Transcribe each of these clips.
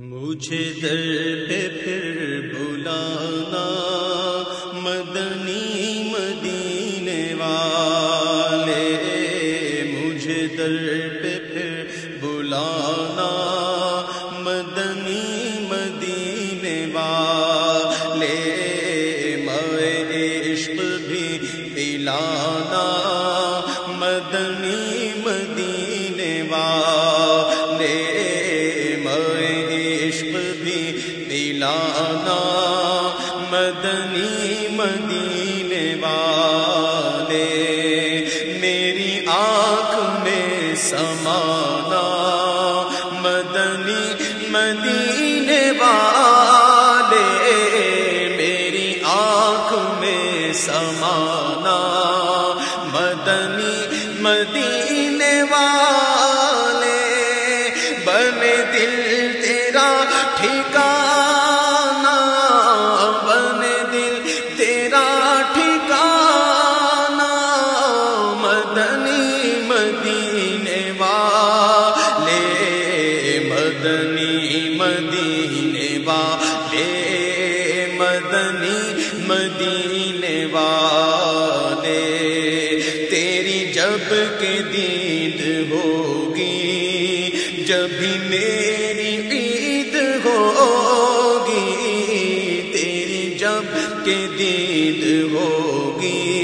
مجھے در پہ پھر بلانا مدنی مدینے والے مجھے در پہ تیری کے دید ہوگی۔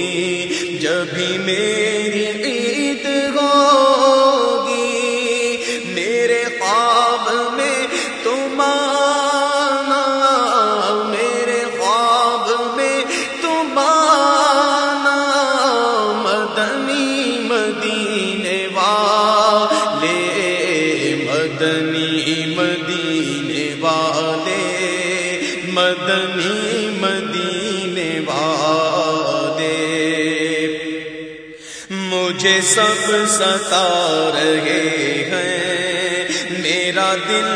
ستا رہے ہیں۔ میرا دل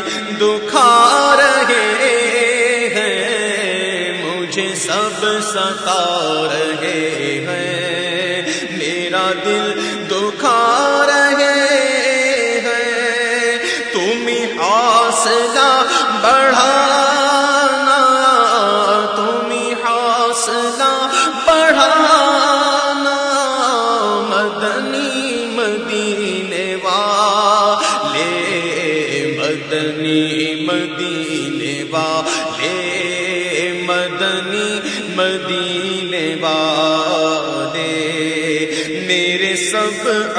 دکھا رہے ہیں۔ مجھے سب ستا رہے ہیں۔ میرا دل دکھا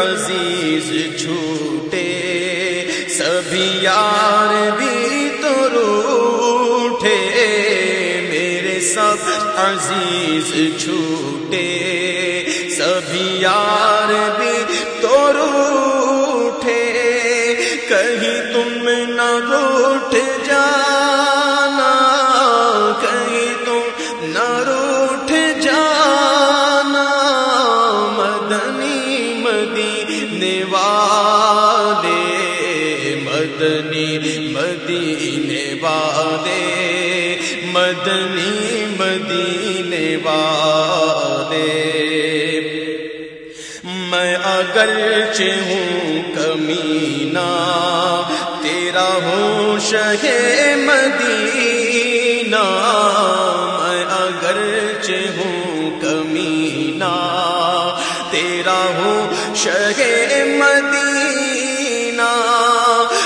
عزیز چھوٹے سبھی یار بھی تو روٹے میرے سب عزیز چھوٹے سبھی یار بھی تو روٹے مدینے میں اگرچہ ہوں کمینہ، تیرا ہوں شہ مدینہ۔ میں اگرچہ ہوں کمینہ، تیرا ہوں شہ مدینہ۔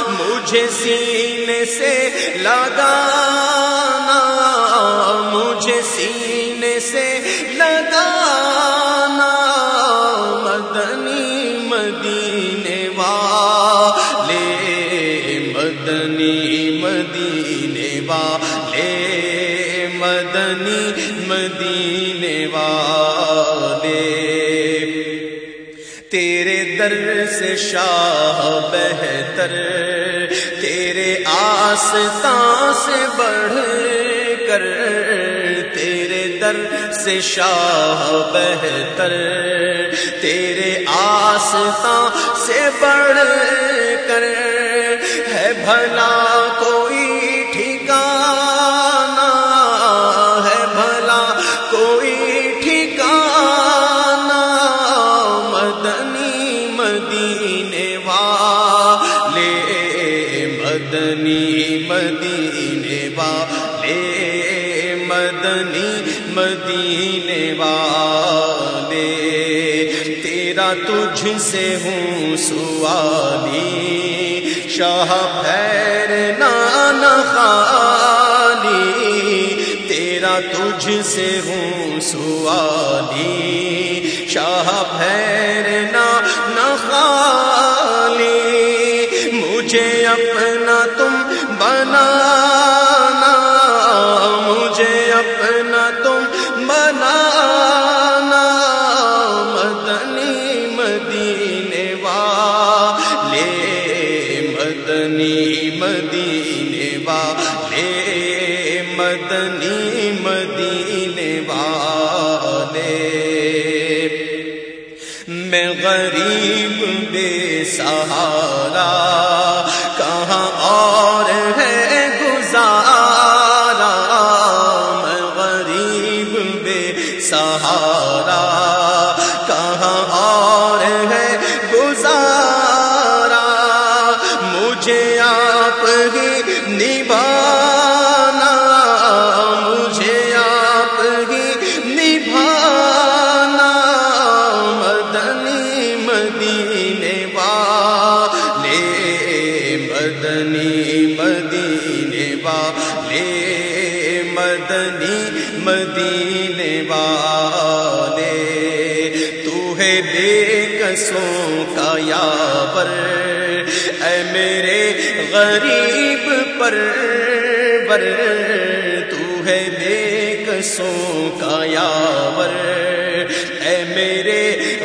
مجھے سینے سے لگانا، مجھے سینے سے لگانا مدنی مدینے والے، مدنی مدینے والے، مدنی مدینے والے۔ تیرے در سے شاہ بہتر، تیرے آستان سے بڑھ کر در سے شاہ بہتر تیرے آستا سے بڑھ کر ہے بھلا تیرا تجھ سے ہوں سوالی شاہ پیر نان خالی، تیرا تجھ سے ہوں سوالی شاہ پیر کہاں پر تو ہے بے سو کا یاور۔ اے میرے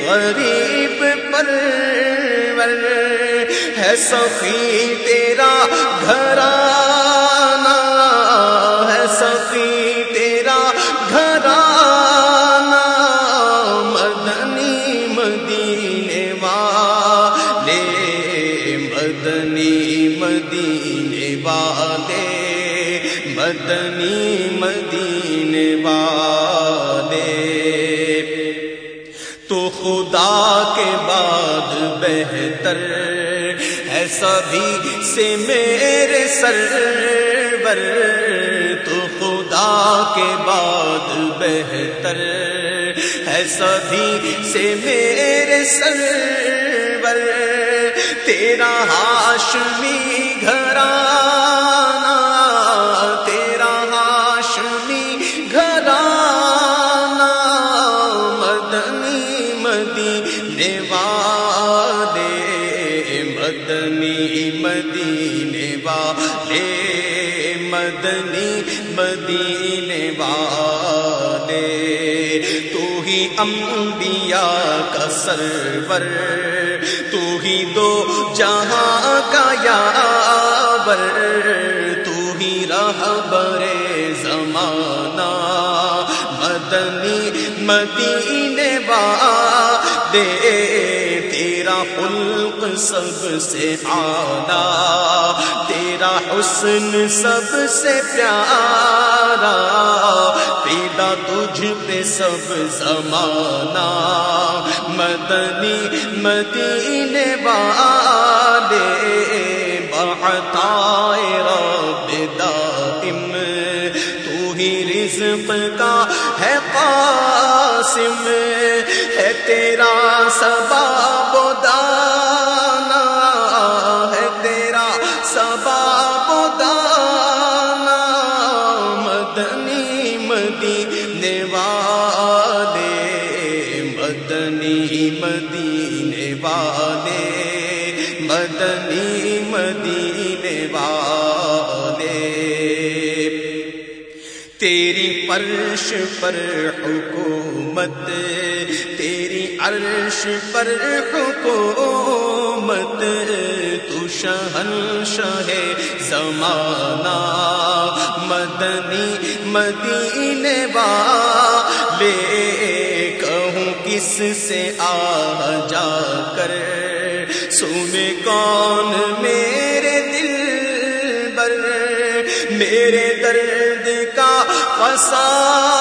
غریب پر ہے سخی تیرا گھرانا بہتر ہے سبھی سے میرے سرور تو خدا کے بعد بہتر ہے سبھی سے میرے سرور تیرا ہاشمی گھرانا انبیاء کا سرور، تو ہی دو جہاں کا یاور تو ہی رہبر زمانہ، مدنی مدینے والے تیرا خلق سب سے آلہ تیرا حسن سب سے پیارا پیدا تجھ پہ سب زمانہ، مدنی مدینے والے بعطائے رب دائم، تو ہی رزق کا ہے قاسم ہے تیرا سباب و مدینے والے۔ تیری فرش پر حکومت، تیری عرش پر حکومت، تو شہن شہ زمانہ مدنی مدینے والے۔ کہوں کس سے آ جا کر؟ سنے کون میرے دل بر میرے درد کا فساد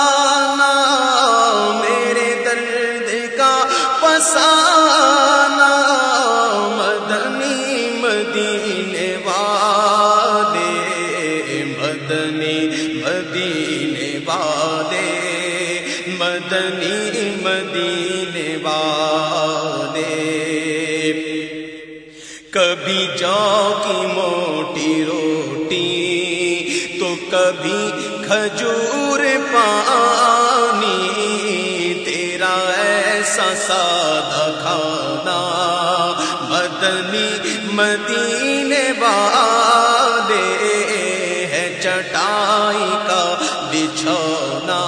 کھجور پانی، تیرا ایسا سادہ کھانا۔ مدنی مدینے والے ہے چٹائی کا بچھونا۔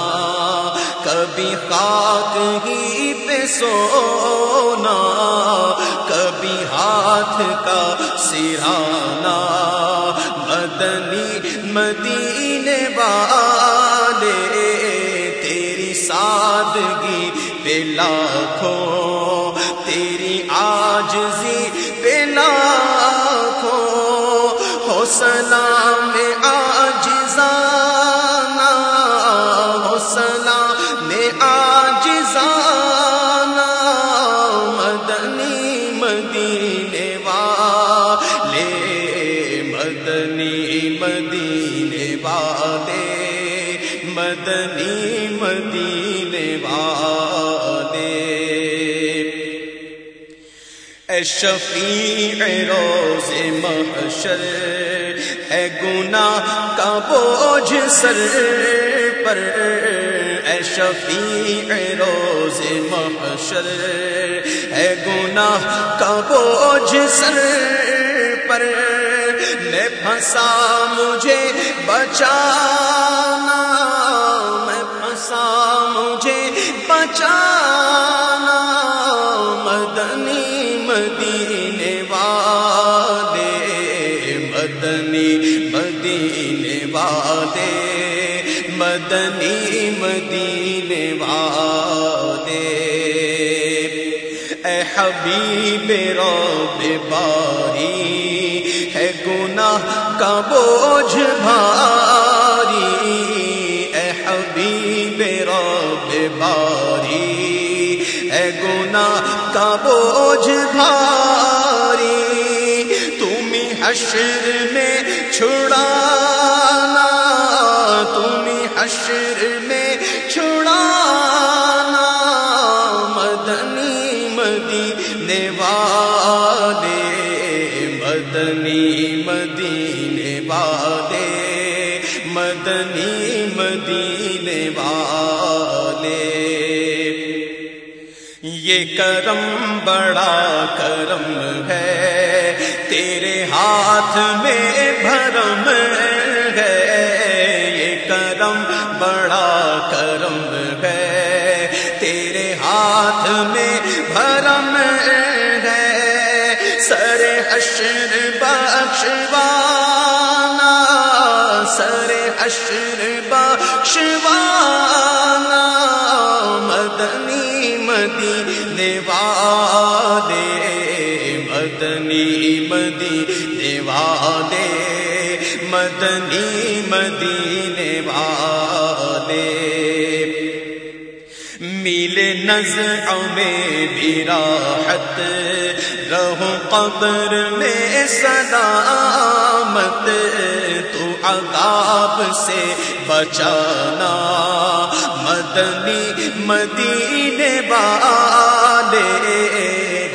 کبھی خاک ہی پہ سونا، کبھی ہاتھ کا سرانا۔ مدنی مدینے والے تیری سادگی پہ لاکھوں تیری آجزی پہ لاکھوں ہو شفیع روز محشر ہے گناہ کا بوجھ سر پر۔ اے شفیع روز محشر ہے گناہ کا بوجھ سر پر۔ میں پھنسا، مجھے بچانا۔ میں پھنسا، مجھے بچانا۔ مدنی والے مدنی مدینے والے اے حبیب رب باری ہے گناہ کا بوجھ بھاری۔ اے حبیب رب باری ہے گناہ کا بوجھ بھاری۔ تم حشر میں چھڑانا تم حشر میں چھڑانا مدنی مدینے والے، مدنی مدینے والے، مدنی مدینے والے۔ یہ کرم بڑا کرم ہے، تیرے ہاتھ میں بھرم ہے۔ کرم ہے، تیرے ہاتھ میں بھرم ہے۔ سر حشر بخشوانا، سر حشر بخشوانا۔ مدنی مدینے والے، مدنی مدینے والے، مدنی مدینے والے۔ میل نظر میں بھی راحت، رہو قبر میں سلامت، تو عذاب سے بچانا۔ مدنی مدینے والے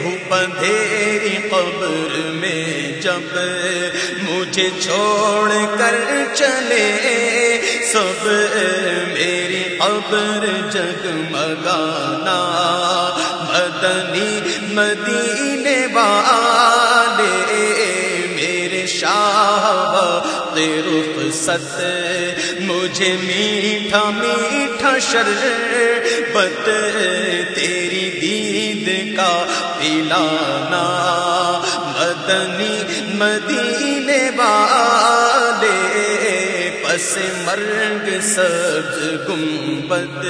گھپ قبر میں جب مجھے چھوڑ کر چلے، سب میری قبر جگمگانا مدنی مدینے والے میرے شاہ رخ ست مجھے میٹھا میٹھا شربت تیری دید کا پلانا مدنی مدینے والے۔ پس مرگ سبز گنبد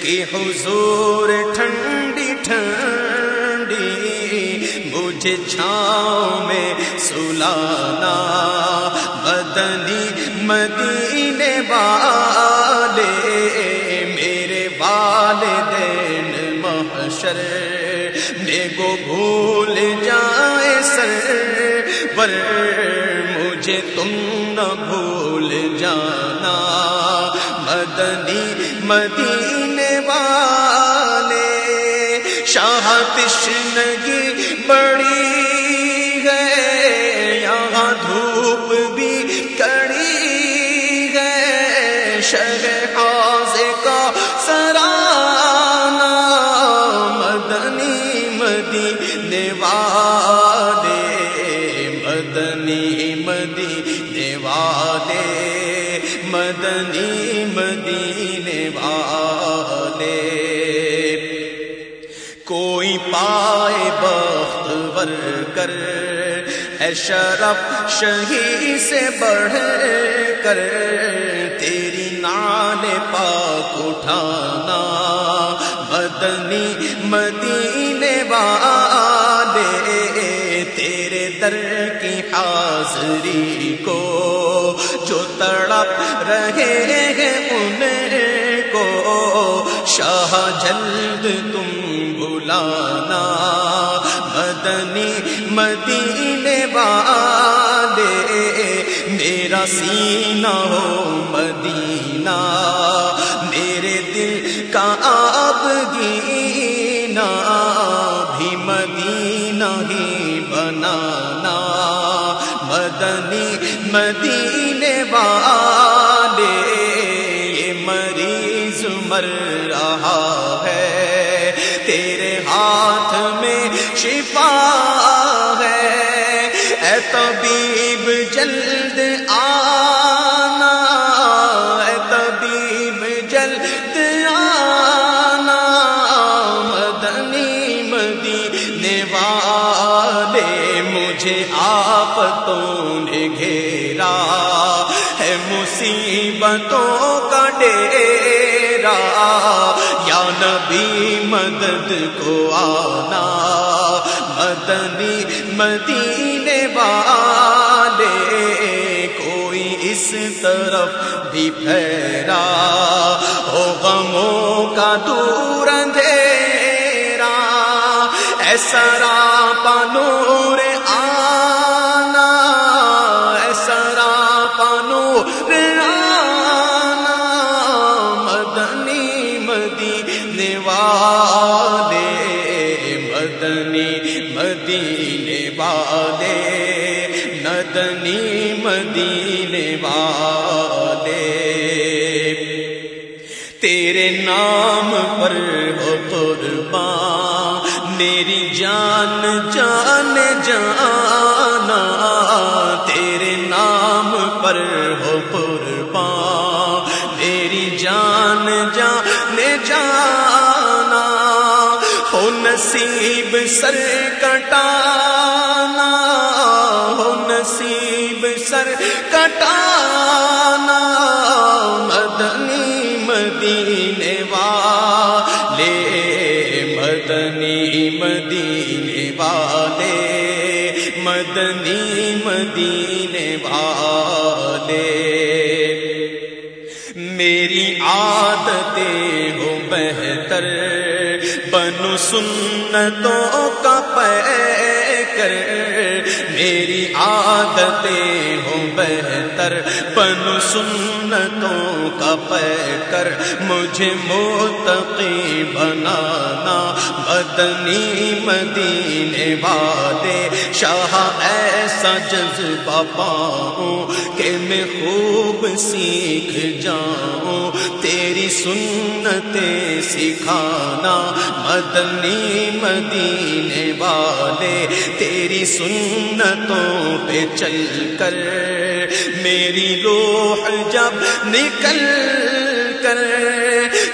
کی حضور ٹھنڈی ٹھنڈی مجھے چھاؤں میں سلانا مدنی مدینے والے میرے والدین محشر میں گو بھول جائے سر پر مجھے تم نہ بھول جانا۔ مدنی، مدینے والے، شاہ تشنگی بڑی ہے، یہاں دھوپ بھی کڑی ہے۔ شہ حاض کا سرانا مدنی مدی بخت کر اے شرف شہی سے بڑھ کر تیری نال پاک اٹھانا مدنی مدینے والے تیرے در کی حاضری کو جو تڑپ رہے ہیں ان کو شاہ جلد تم بلانا مدنی مدینے والے، میرا سینہ ہو مدینہ، میرے دل کا آب گینا، بھی مدینہ ہی بنانا۔ مدنی مدینے والے، یہ مریض مر مصیبتوں کا ڈیرا، یا نبی مدد کو آنا، مدنی مدینے والے، کوئی اس طرف بھی پھیرا، ہو غموں کا دور اندھیرا ایسا را پانور مدنی مدینے والے، ندنی مدینے والے۔ تیرے نام پر ہو قربان، میری جان جان جانا۔ تیرے نام پر ہو نصیب سر کٹانا، ہو نصیب سر کٹانا، مدنی مدینے والے، مدنی مدینے والے، مدنی مدینے والے۔ میری عادتیں ہو بہتر۔ بنو سنتوں کا پے کر میری عادتیں ہو بہتر بنو سنتوں کا پے کر مجھے موتقی بنانا، مدنی مدینے والے شاہ، ایسا جذبہ پاؤں کہ میں خوب سیکھ جاؤں۔ تیری سنتیں سکھانا، مدنی مدینے والے۔ تیری سنت سنتوں پہ چل کر میری روح جب نکل کر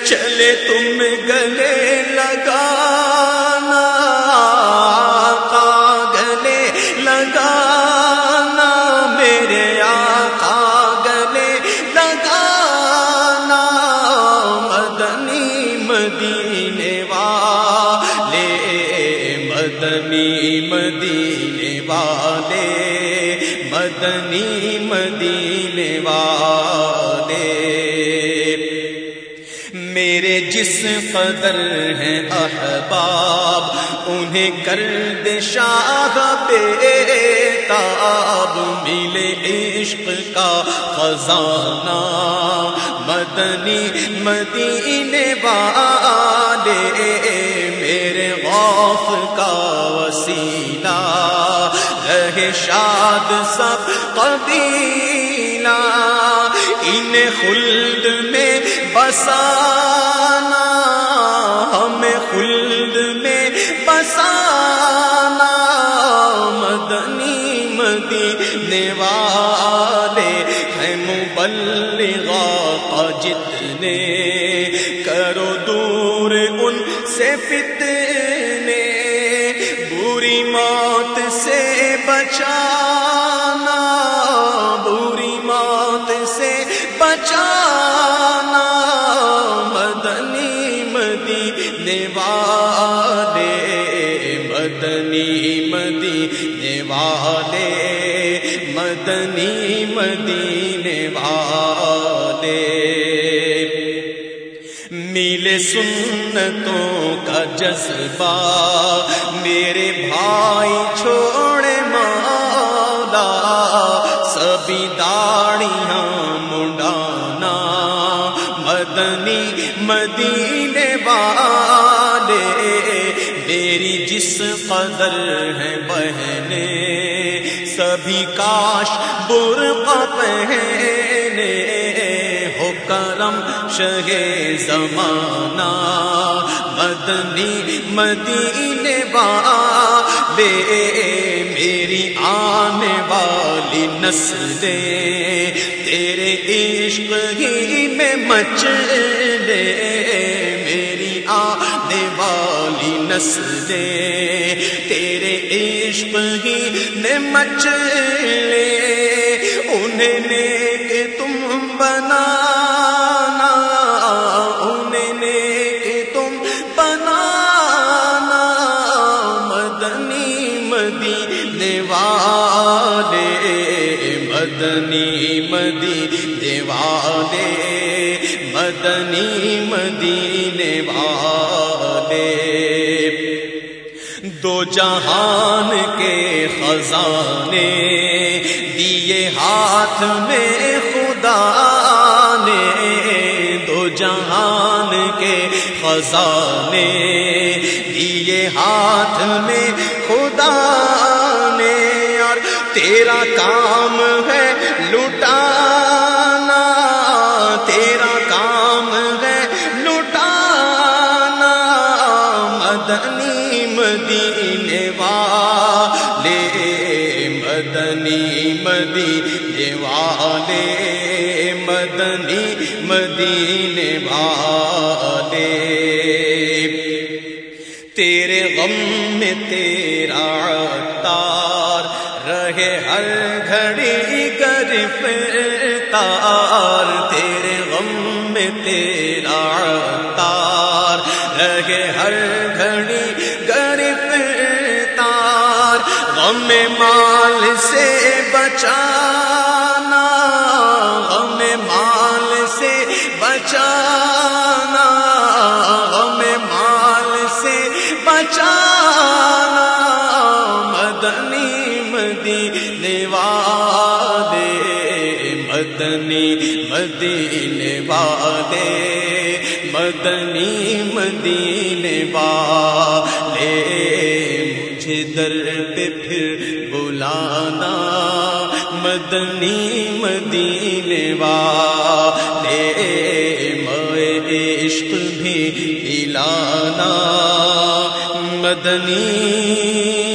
چلے تم گلے لگا مدینے جس قدر ہیں احباب، انہیں کر دے شاہ پہ تاب ملے عشق کا خزانہ۔ مدنی مدینے والے، میرے غوف کا وسیلہ۔ رہے شاد سب قبیلہ خلد میں بسانا، ہمیں خلد میں بسانا، مدنی مدی والے ہیں مبلغا جتنے کرو دور ان سے فتنے، بری موت سے بچانا سنتوں کا جذبہ، میرے بھائی چھوڑے مولا سبھی داڑیاں منڈانا، مدنی مدینے والے، میری جس قدر ہے بہنے، سبھی کاش برقع پہنے۔ کرم شگے زمانہ، مدنی مدینے والے میری آنے والی نسلیں، تیرے عشق ہی میں مچ لے، میری آنے والی نسلیں، تیرے عشق ہی میں مچ لے، انہیں نیک تم مدنی مدی والے، مدنی مدینے والے۔ دو جہان کے خزانے، دیے ہاتھ میں خدا نے۔ دو جہان کے خزانے، دیے ہاتھ میں خدا نے۔ اور تیرا کام ہے مدنی مدینے والے۔ تیرے غم میں تیرا تار رہے ہر گھڑی گرفتار تیرے غم میں تیرا تار رہے ہر گھڑی گرفتار غم مال سے بچانا بچانا، غم مال سے بچانا، مدنی مدینے والے، مدنی مدینے والے، مدنی مدینے والے، مجھے در پہ پھر بلانا مدنی مدینے والے میں عشق بھی پلانا مدنی